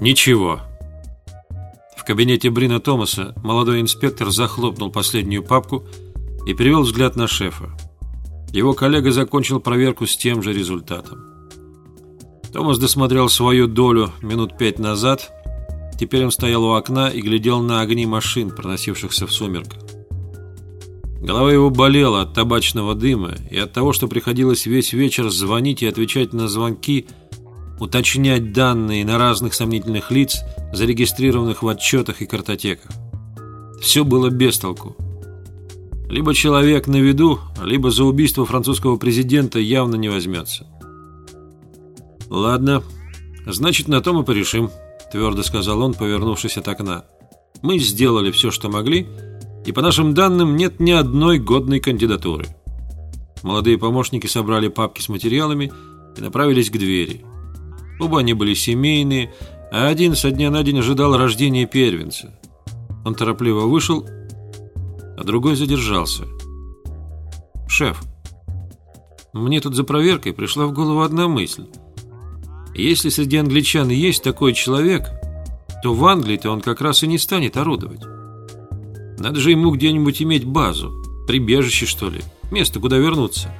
Ничего. В кабинете Брина Томаса молодой инспектор захлопнул последнюю папку и перевел взгляд на шефа. Его коллега закончил проверку с тем же результатом. Томас досмотрел свою долю минут пять назад. Теперь он стоял у окна и глядел на огни машин, проносившихся в сумерках. Голова его болела от табачного дыма и от того, что приходилось весь вечер звонить и отвечать на звонки, уточнять данные на разных сомнительных лиц, зарегистрированных в отчетах и картотеках. Все было без толку. Либо человек на виду, либо за убийство французского президента явно не возьмется. «Ладно, значит, на том и порешим», – твердо сказал он, повернувшись от окна. «Мы сделали все, что могли, и по нашим данным нет ни одной годной кандидатуры». Молодые помощники собрали папки с материалами и направились к двери. Оба они были семейные, а один со дня на день ожидал рождения первенца. Он торопливо вышел, а другой задержался. «Шеф, мне тут за проверкой пришла в голову одна мысль». Если среди англичан есть такой человек, то в Англии-то он как раз и не станет орудовать. Надо же ему где-нибудь иметь базу, прибежище, что ли, место, куда вернуться.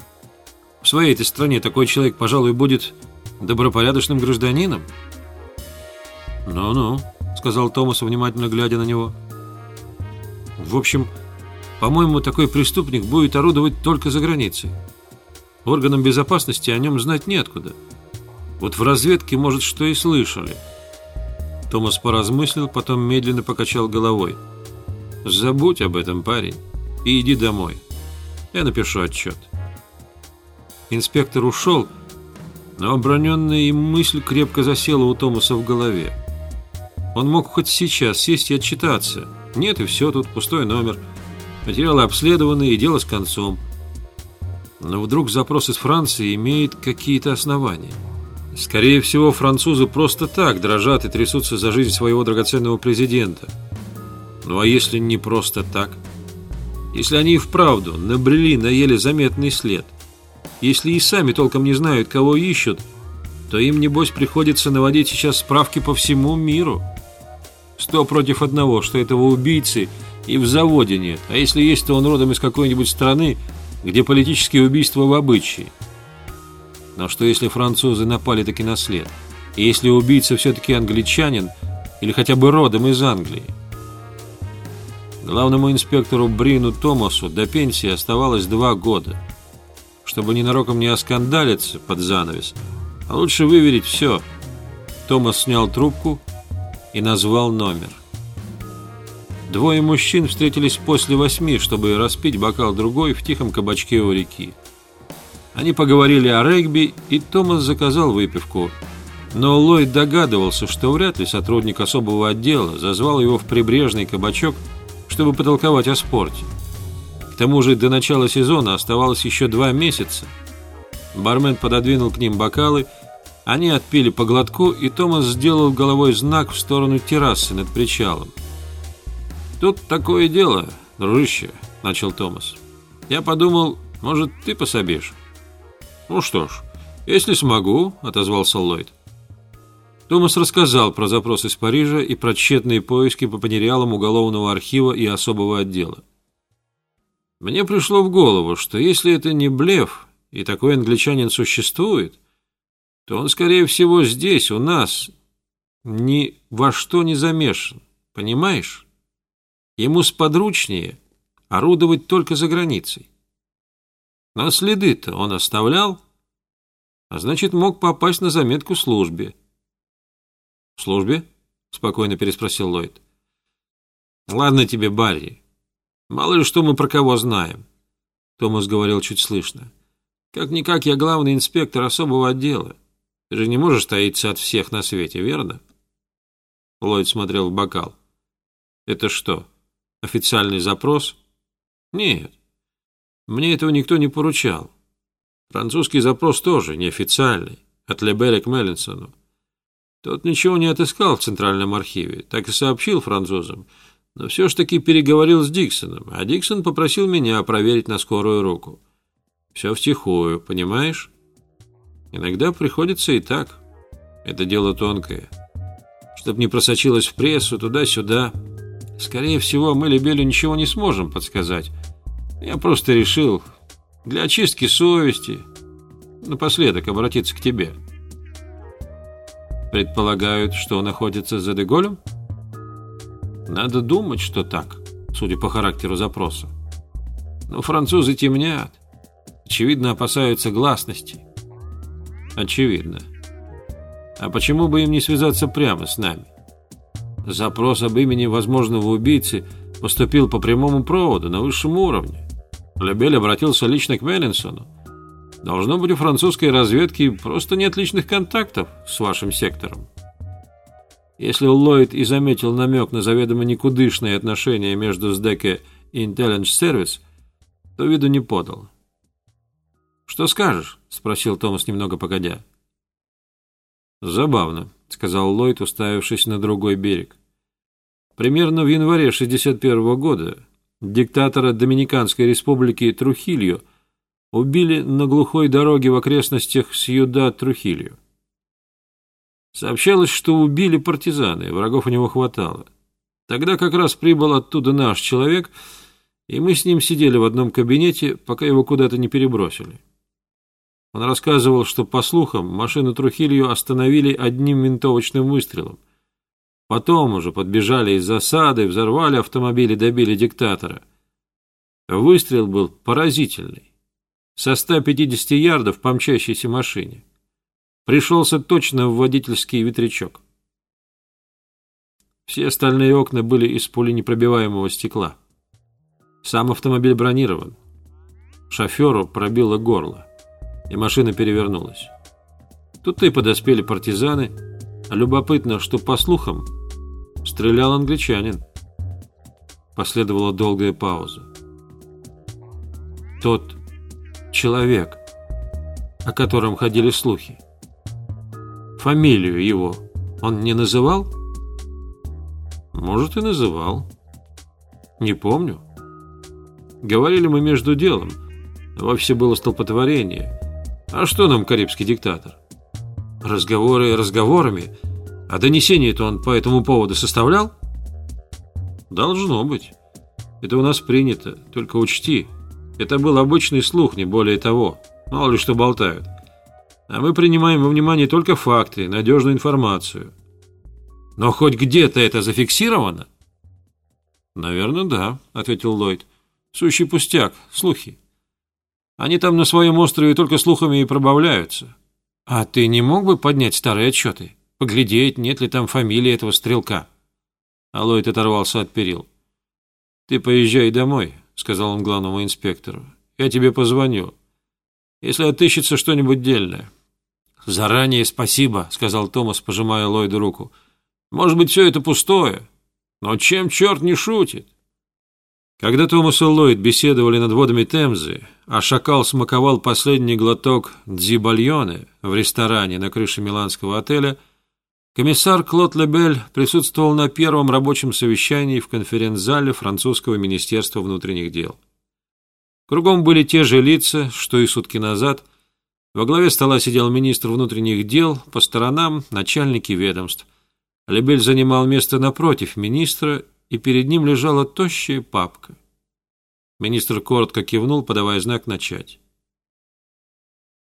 В своей этой стране такой человек, пожалуй, будет добропорядочным гражданином. «Ну-ну», — сказал Томас, внимательно глядя на него. «В общем, по-моему, такой преступник будет орудовать только за границей. Органам безопасности о нем знать неоткуда». Вот в разведке, может, что и слышали. Томас поразмыслил, потом медленно покачал головой. Забудь об этом, парень, и иди домой. Я напишу отчет. Инспектор ушел, но оброненная мысль крепко засела у Томаса в голове. Он мог хоть сейчас сесть и отчитаться. Нет, и все, тут пустой номер. Материалы обследованы, и дело с концом. Но вдруг запрос из Франции имеет какие-то основания. Скорее всего, французы просто так дрожат и трясутся за жизнь своего драгоценного президента. Ну а если не просто так? Если они и вправду набрели на еле заметный след, если и сами толком не знают, кого ищут, то им, небось, приходится наводить сейчас справки по всему миру. Сто против одного, что этого убийцы и в заводе нет, а если есть, то он родом из какой-нибудь страны, где политические убийства в обычае. Но что если французы напали таки на след? И если убийца все-таки англичанин или хотя бы родом из Англии? Главному инспектору Брину Томасу до пенсии оставалось два года. Чтобы ненароком не оскандалиться под занавес, а лучше выверить все. Томас снял трубку и назвал номер. Двое мужчин встретились после восьми, чтобы распить бокал другой в тихом кабачке у реки. Они поговорили о регби, и Томас заказал выпивку. Но Ллойд догадывался, что вряд ли сотрудник особого отдела зазвал его в прибрежный кабачок, чтобы потолковать о спорте. Тому же до начала сезона оставалось еще два месяца. Бармен пододвинул к ним бокалы, они отпили по глотку, и Томас сделал головой знак в сторону террасы над причалом. «Тут такое дело, дружище», — начал Томас. «Я подумал, может, ты пособишь?» «Ну что ж, если смогу», — отозвался Ллойд. Томас рассказал про запрос из Парижа и про тщетные поиски по материалам уголовного архива и особого отдела. Мне пришло в голову, что если это не блеф, и такой англичанин существует, то он, скорее всего, здесь, у нас, ни во что не замешан, понимаешь? Ему сподручнее орудовать только за границей. Но следы-то он оставлял, а значит, мог попасть на заметку службе. «В службе?» — спокойно переспросил Ллойд. «Ладно тебе, Барри. Мало ли что мы про кого знаем», — Томас говорил чуть слышно. «Как-никак я главный инспектор особого отдела. Ты же не можешь таиться от всех на свете, верно?» Ллойд смотрел в бокал. «Это что, официальный запрос?» «Нет. Мне этого никто не поручал. Французский запрос тоже неофициальный, от Лебеля к Меллинсону. Тот ничего не отыскал в Центральном архиве, так и сообщил французам, но все ж таки переговорил с Диксоном, а Диксон попросил меня проверить на скорую руку. Все втихую, понимаешь? Иногда приходится и так. Это дело тонкое. Чтоб не просочилось в прессу туда-сюда. Скорее всего, мы Лебелю ничего не сможем подсказать. Я просто решил, для очистки совести, напоследок обратиться к тебе. Предполагают, что находится за Деголем? Надо думать, что так, судя по характеру запроса. Но французы темнят. Очевидно, опасаются гласности. Очевидно. А почему бы им не связаться прямо с нами? Запрос об имени возможного убийцы поступил по прямому проводу на высшем уровне. Лебель обратился лично к Меллинсону. Должно быть, у французской разведки просто нет личных контактов с вашим сектором. Если Ллойд и заметил намек на заведомо никудышные отношения между СДЭК и Intelligence Service, то виду не подал. «Что скажешь?» – спросил Томас немного погодя. «Забавно», — сказал Ллойд, уставившись на другой берег. Примерно в январе 61 -го года диктатора Доминиканской республики Трухилью убили на глухой дороге в окрестностях Сьюда-Трухилью. Сообщалось, что убили партизаны, врагов у него хватало. Тогда как раз прибыл оттуда наш человек, и мы с ним сидели в одном кабинете, пока его куда-то не перебросили. Он рассказывал, что, по слухам, машину Трухилью остановили одним винтовочным выстрелом. Потом уже подбежали из засады, взорвали автомобиль и добили диктатора. Выстрел был поразительный. Со 150 ярдов по мчащейся машине. Пришелся точно в водительский ветрячок. Все остальные окна были из пуленепробиваемого стекла. Сам автомобиль бронирован. Шоферу пробило горло и машина перевернулась. Тут и подоспели партизаны. Любопытно, что, по слухам, стрелял англичанин. Последовала долгая пауза. Тот человек, о котором ходили слухи. Фамилию его он не называл? Может, и называл. Не помню. Говорили мы между делом. Вовсе было столпотворение. А что нам карибский диктатор? Разговоры разговорами, а донесение-то он по этому поводу составлял? Должно быть. Это у нас принято, только учти. Это был обычный слух, не более того. Мало ли что болтают. А мы принимаем во внимание только факты, надежную информацию. Но хоть где-то это зафиксировано? Наверное, да, ответил Ллойд. Сущий пустяк, слухи. Они там на своем острове только слухами и пробавляются. А ты не мог бы поднять старые отчеты? Поглядеть, нет ли там фамилии этого стрелка?» Алоид оторвался от перил. «Ты поезжай домой», — сказал он главному инспектору. «Я тебе позвоню. Если отыщется что-нибудь дельное». «Заранее спасибо», — сказал Томас, пожимая Ллойду руку. «Может быть, все это пустое. Но чем черт не шутит?» Когда Томас и Ллойд беседовали над водами Темзы, а Шакал смаковал последний глоток дзибальоне в ресторане на крыше миланского отеля, комиссар Клод Лебель присутствовал на первом рабочем совещании в конференц-зале французского министерства внутренних дел. Кругом были те же лица, что и сутки назад. Во главе стола сидел министр внутренних дел, по сторонам – начальники ведомств. Лебель занимал место напротив министра и перед ним лежала тощая папка. Министр коротко кивнул, подавая знак «начать».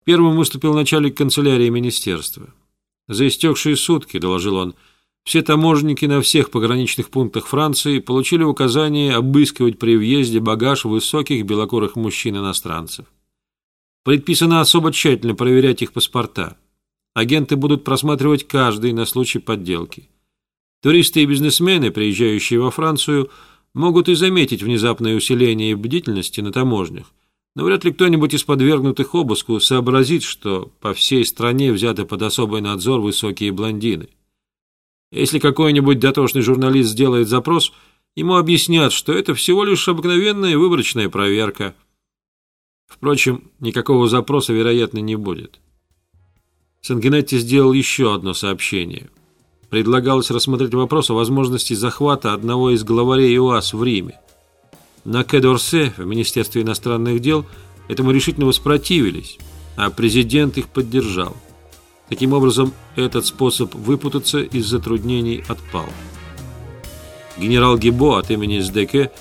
Первым выступил начальник канцелярии министерства. За истекшие сутки, доложил он, все таможенники на всех пограничных пунктах Франции получили указание обыскивать при въезде багаж высоких белокурых мужчин-иностранцев. Предписано особо тщательно проверять их паспорта. Агенты будут просматривать каждый на случай подделки. Туристы и бизнесмены, приезжающие во Францию, могут и заметить внезапное усиление бдительности на таможнях, но вряд ли кто-нибудь из подвергнутых обыску сообразит, что по всей стране взяты под особый надзор высокие блондины. Если какой-нибудь дотошный журналист сделает запрос, ему объяснят, что это всего лишь обыкновенная выборочная проверка. Впрочем, никакого запроса, вероятно, не будет. Сангенетти сделал еще одно сообщение – предлагалось рассмотреть вопрос о возможности захвата одного из главарей ЮАС в Риме. На Кедорсе в Министерстве иностранных дел этому решительно воспротивились, а президент их поддержал. Таким образом, этот способ выпутаться из затруднений отпал. Генерал Гибо от имени СДК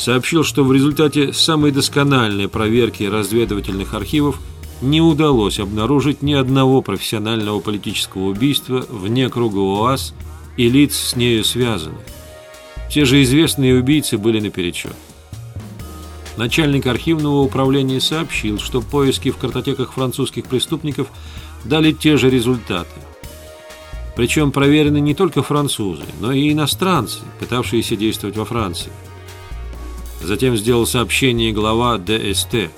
сообщил, что в результате самой доскональной проверки разведывательных архивов не удалось обнаружить ни одного профессионального политического убийства вне круга ОАС и лиц с нею связанных. Все же известные убийцы были наперечет. Начальник архивного управления сообщил, что поиски в картотеках французских преступников дали те же результаты. Причем проверены не только французы, но и иностранцы, пытавшиеся действовать во Франции. Затем сделал сообщение глава ДСТ.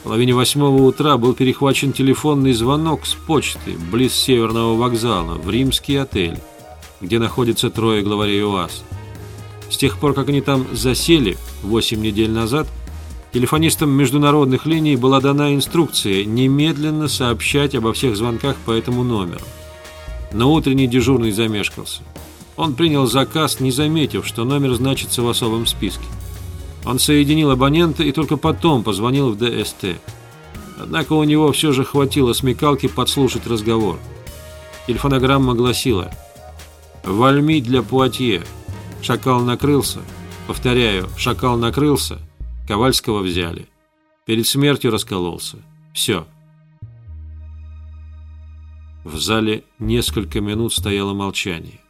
В половине восьмого утра был перехвачен телефонный звонок с почты близ Северного вокзала в римский отель, где находится трое главарей УАЗ. С тех пор, как они там засели, 8 недель назад, телефонистам международных линий была дана инструкция немедленно сообщать обо всех звонках по этому номеру. Но утренний дежурный замешкался. Он принял заказ, не заметив, что номер значится в особом списке. Он соединил абонента и только потом позвонил в ДСТ. Однако у него все же хватило смекалки подслушать разговор. Телефонограмма гласила «Вальми для Пуатье. Шакал накрылся. Повторяю, шакал накрылся. Ковальского взяли. Перед смертью раскололся. Все». В зале несколько минут стояло молчание.